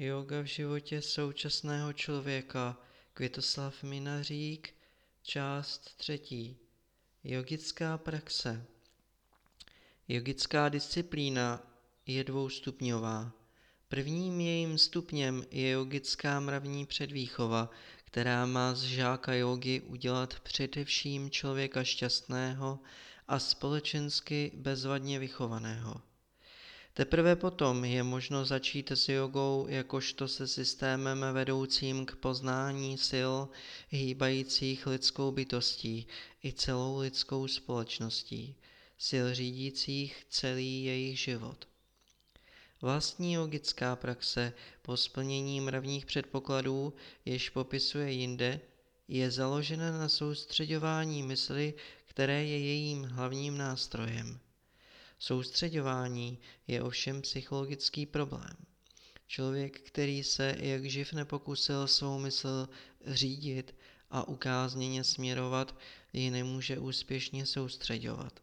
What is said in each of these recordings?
Yoga v životě současného člověka Květoslav Minařík Část třetí Yogická praxe Yogická disciplína je dvoustupňová. Prvním jejím stupněm je yogická mravní předvýchova, která má z žáka jogy udělat především člověka šťastného a společensky bezvadně vychovaného. Teprve potom je možno začít s jogou jakožto se systémem vedoucím k poznání sil hýbajících lidskou bytostí i celou lidskou společností, sil řídících celý jejich život. Vlastní logická praxe po splnění mravních předpokladů, jež popisuje jinde, je založena na soustředování mysli, které je jejím hlavním nástrojem. Soustředování je ovšem psychologický problém. Člověk, který se jak živ nepokusil svou mysl řídit a ukázněně směrovat, ji nemůže úspěšně soustředovat.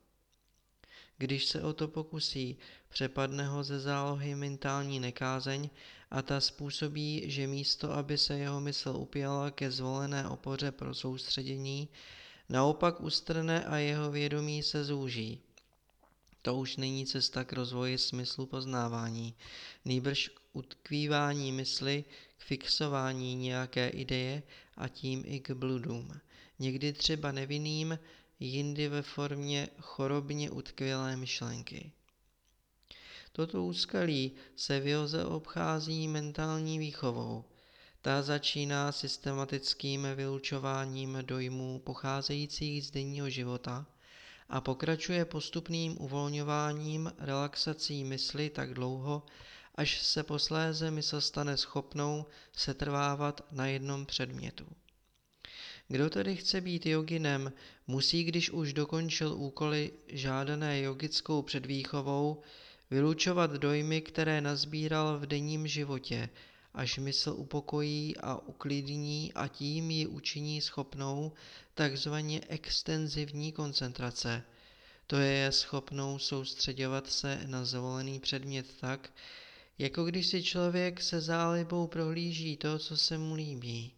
Když se o to pokusí, přepadne ho ze zálohy mentální nekázeň a ta způsobí, že místo, aby se jeho mysl upěla ke zvolené opoře pro soustředění, naopak ustrne a jeho vědomí se zúží. To už není cesta k rozvoji smyslu poznávání, nýbrž k utkvívání mysli, k fixování nějaké ideje a tím i k bludům. Někdy třeba nevinným, jindy ve formě chorobně utkvělé myšlenky. Toto úskalí se v Joze obchází mentální výchovou. Ta začíná systematickým vylučováním dojmů pocházejících z denního života a pokračuje postupným uvolňováním relaxací mysli tak dlouho, až se posléze mysl stane schopnou setrvávat na jednom předmětu. Kdo tedy chce být joginem, musí, když už dokončil úkoly žádané jogickou předvýchovou, vylučovat dojmy, které nazbíral v denním životě, až mysl upokojí a uklidní a tím ji učiní schopnou takzvaně extenzivní koncentrace. To je schopnou soustředovat se na zvolený předmět tak, jako když si člověk se zálibou prohlíží to, co se mu líbí.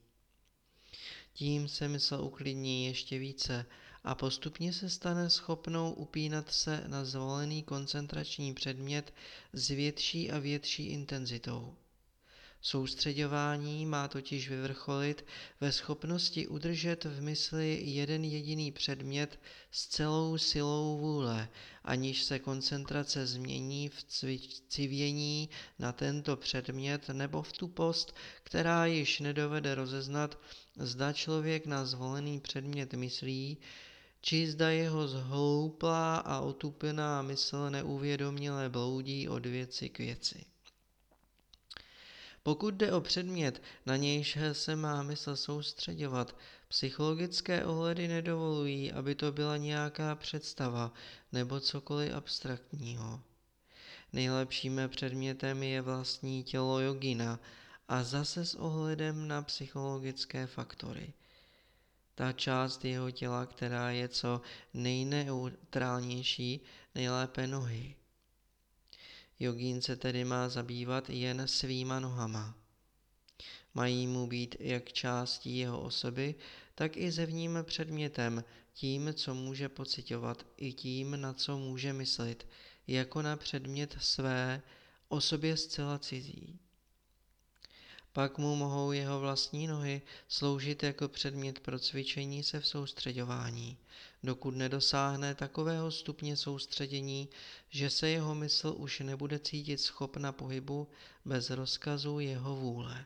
Tím se mysl uklidní ještě více a postupně se stane schopnou upínat se na zvolený koncentrační předmět s větší a větší intenzitou. Soustředování má totiž vyvrcholit ve schopnosti udržet v mysli jeden jediný předmět s celou silou vůle, aniž se koncentrace změní v civění na tento předmět nebo v tupost, která již nedovede rozeznat, zda člověk na zvolený předmět myslí, či zda jeho zhlouplá a otupená mysl neuvědoměle bloudí od věci k věci. Pokud jde o předmět, na nějž se má mysl soustředovat, psychologické ohledy nedovolují, aby to byla nějaká představa nebo cokoliv abstraktního. Nejlepším předmětem je vlastní tělo jogina a zase s ohledem na psychologické faktory. Ta část jeho těla, která je co nejneutrálnější, nejlépe nohy. Jogín se tedy má zabývat jen svýma nohama. Mají mu být jak částí jeho osoby, tak i zevním předmětem, tím, co může pocitovat, i tím, na co může myslet, jako na předmět své, osobě zcela cizí. Pak mu mohou jeho vlastní nohy sloužit jako předmět pro cvičení se v soustředování, dokud nedosáhne takového stupně soustředění, že se jeho mysl už nebude cítit schopna pohybu bez rozkazu jeho vůle.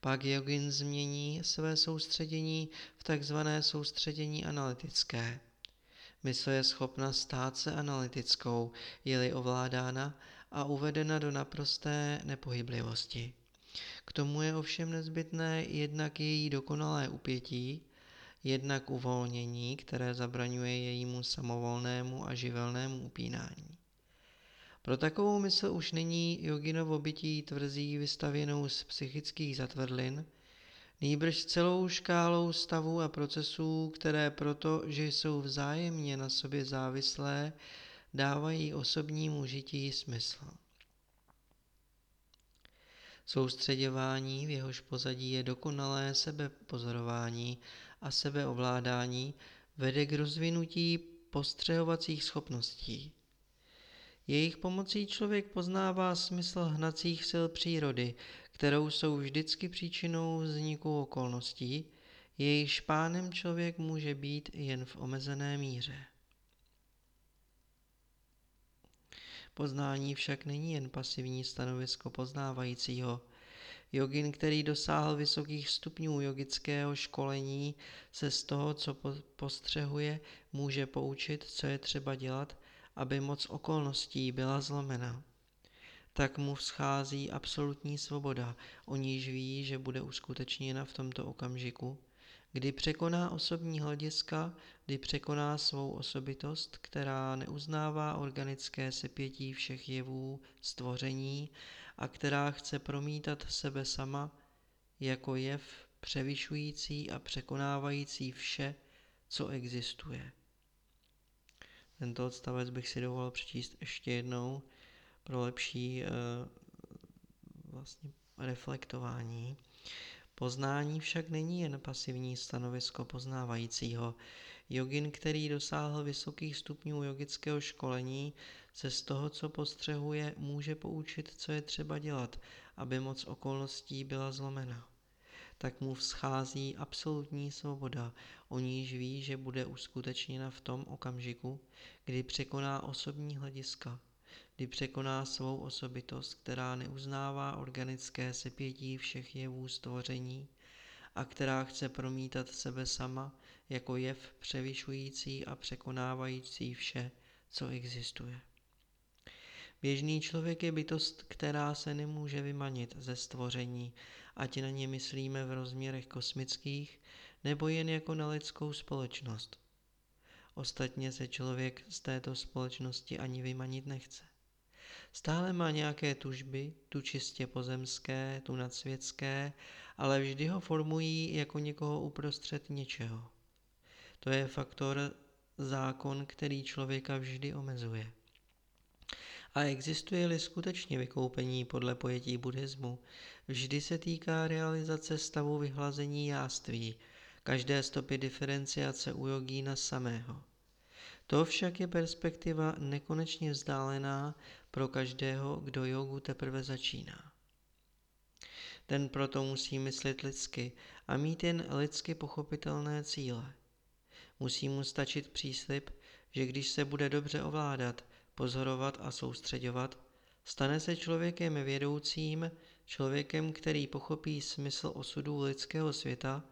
Pak jogin změní své soustředění v takzvané soustředění analytické. Mysl je schopna stát se analytickou, je-li ovládána a uvedena do naprosté nepohyblivosti. K tomu je ovšem nezbytné jednak její dokonalé upětí, jednak uvolnění, které zabraňuje jejímu samovolnému a živelnému upínání. Pro takovou mysl už není joginovo bytí tvrzí vystavěnou z psychických zatvrdlin, nýbrž celou škálou stavů a procesů, které proto, že jsou vzájemně na sobě závislé, dávají osobnímu žití smysl. Soustředěvání, v jehož pozadí je dokonalé sebepozorování a sebeovládání, vede k rozvinutí postřehovacích schopností. Jejich pomocí člověk poznává smysl hnacích sil přírody, kterou jsou vždycky příčinou vzniku okolností, jejich pánem člověk může být jen v omezené míře. Poznání však není jen pasivní stanovisko poznávajícího. Jogin, který dosáhl vysokých stupňů jogického školení, se z toho, co postřehuje, může poučit, co je třeba dělat, aby moc okolností byla zlomena. Tak mu vzchází absolutní svoboda, o níž ví, že bude uskutečněna v tomto okamžiku, kdy překoná osobní hlediska, kdy překoná svou osobitost, která neuznává organické sepětí všech jevů stvoření a která chce promítat sebe sama jako jev převyšující a překonávající vše, co existuje. Tento odstavec bych si dovolil přečíst ještě jednou pro lepší uh, vlastně reflektování. Poznání však není jen pasivní stanovisko poznávajícího. Jogin, který dosáhl vysokých stupňů jogického školení, se z toho, co postřehuje, může poučit, co je třeba dělat, aby moc okolností byla zlomena. Tak mu vzchází absolutní svoboda, o níž ví, že bude uskutečněna v tom okamžiku, kdy překoná osobní hlediska, kdy překoná svou osobitost, která neuznává organické sepětí všech jevů stvoření a která chce promítat sebe sama jako jev převyšující a překonávající vše, co existuje. Běžný člověk je bytost, která se nemůže vymanit ze stvoření, ať na ně myslíme v rozměrech kosmických, nebo jen jako na lidskou společnost. Ostatně se člověk z této společnosti ani vymanit nechce. Stále má nějaké tužby, tu čistě pozemské, tu nadsvětské, ale vždy ho formují jako někoho uprostřed něčeho. To je faktor zákon, který člověka vždy omezuje. A existuje-li skutečně vykoupení podle pojetí buddhismu, vždy se týká realizace stavu vyhlazení jáství, každé stopy diferenciace u jogína samého. To však je perspektiva nekonečně vzdálená pro každého, kdo jogu teprve začíná. Ten proto musí myslet lidsky a mít jen lidsky pochopitelné cíle. Musí mu stačit příslip, že když se bude dobře ovládat, pozorovat a soustředovat, stane se člověkem vědoucím, člověkem, který pochopí smysl osudů lidského světa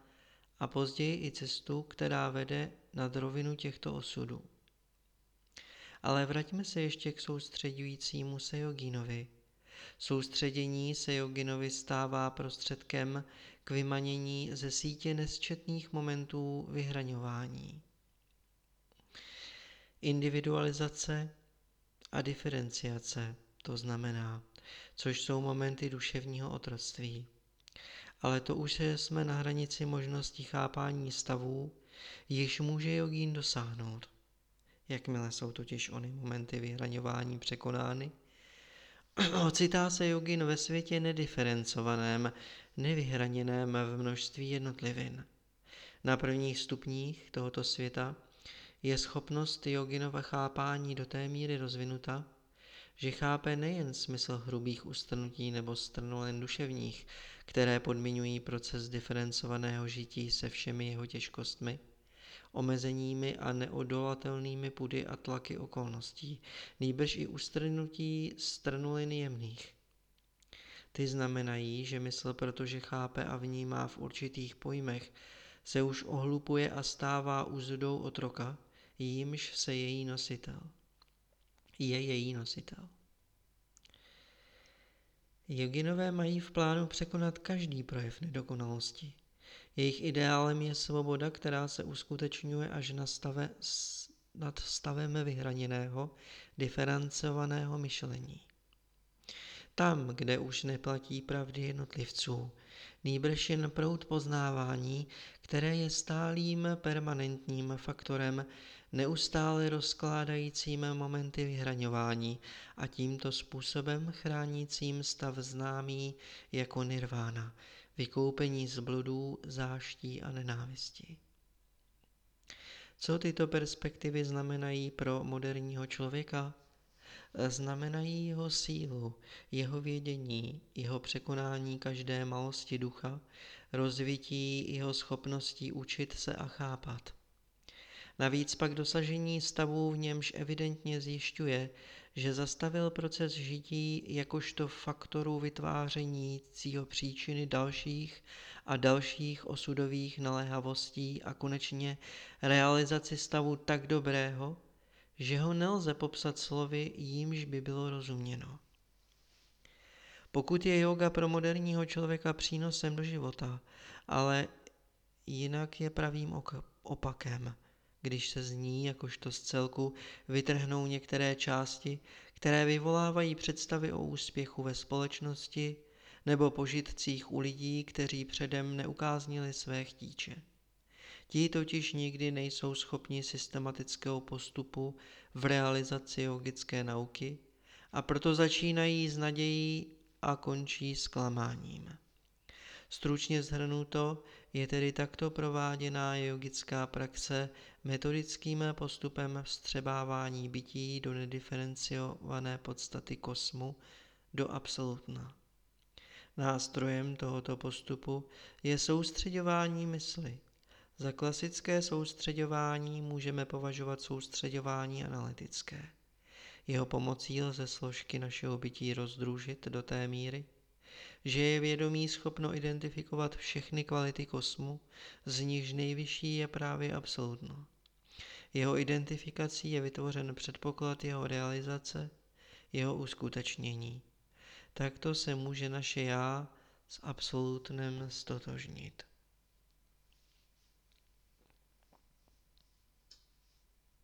a později i cestu, která vede nad rovinu těchto osudů. Ale vraťme se ještě k soustředujícímu se jogínovi. Soustředění se joginovi stává prostředkem k vymanění ze sítě nesčetných momentů vyhraňování. Individualizace a diferenciace, to znamená, což jsou momenty duševního otroctví. Ale to už jsme na hranici možností chápání stavů, již může jogín dosáhnout. Jakmile jsou totiž ony momenty vyhraňování překonány, ocitá se jogin ve světě nediferencovaném, nevyhraněném v množství jednotlivin. Na prvních stupních tohoto světa je schopnost joginova chápání do té míry rozvinuta, že chápe nejen smysl hrubých ustrnutí nebo strnulin duševních, které podmiňují proces diferencovaného žití se všemi jeho těžkostmi, omezeními a neodolatelnými pudy a tlaky okolností, nýbrž i ustrnutí strnulin jemných. Ty znamenají, že mysl, protože chápe a vnímá v určitých pojmech, se už ohlupuje a stává úzudou otroka, jímž se její nositel. Je její nositel. Joginové mají v plánu překonat každý projev nedokonalosti. Jejich ideálem je svoboda, která se uskutečňuje až na stave, nad stavem vyhraněného, diferencovaného myšlení. Tam, kde už neplatí pravdy jednotlivců, nýbrž jen proud poznávání, které je stálým permanentním faktorem neustále rozkládajícím momenty vyhraňování a tímto způsobem chránícím stav známý jako nirvána, vykoupení z bludů, záští a nenávisti. Co tyto perspektivy znamenají pro moderního člověka? Znamenají jeho sílu, jeho vědění, jeho překonání každé malosti ducha, rozvití jeho schopností učit se a chápat. Navíc pak dosažení stavu, v němž evidentně zjišťuje, že zastavil proces žití jakožto faktoru vytváření cího příčiny dalších a dalších osudových naléhavostí a konečně realizaci stavu tak dobrého, že ho nelze popsat slovy, jímž by bylo rozuměno. Pokud je yoga pro moderního člověka přínosem do života, ale jinak je pravým opakem, když se z ní, jakožto z celku, vytrhnou některé části, které vyvolávají představy o úspěchu ve společnosti nebo požitcích u lidí, kteří předem neukáznili své chtíče. Ti totiž nikdy nejsou schopni systematického postupu v realizaci yogické nauky a proto začínají s nadějí a končí zklamáním. Stručně zhrnuto je tedy takto prováděná yogická praxe metodickým postupem vstřebávání bytí do nediferenciované podstaty kosmu, do absolutna. Nástrojem tohoto postupu je soustředování mysli. Za klasické soustředování můžeme považovat soustředování analytické. Jeho pomocí lze složky našeho bytí rozdružit do té míry, že je vědomí schopno identifikovat všechny kvality kosmu, z nichž nejvyšší je právě absolutno. Jeho identifikací je vytvořen předpoklad jeho realizace, jeho uskutečnění. Takto se může naše já s absolutnem stotožnit.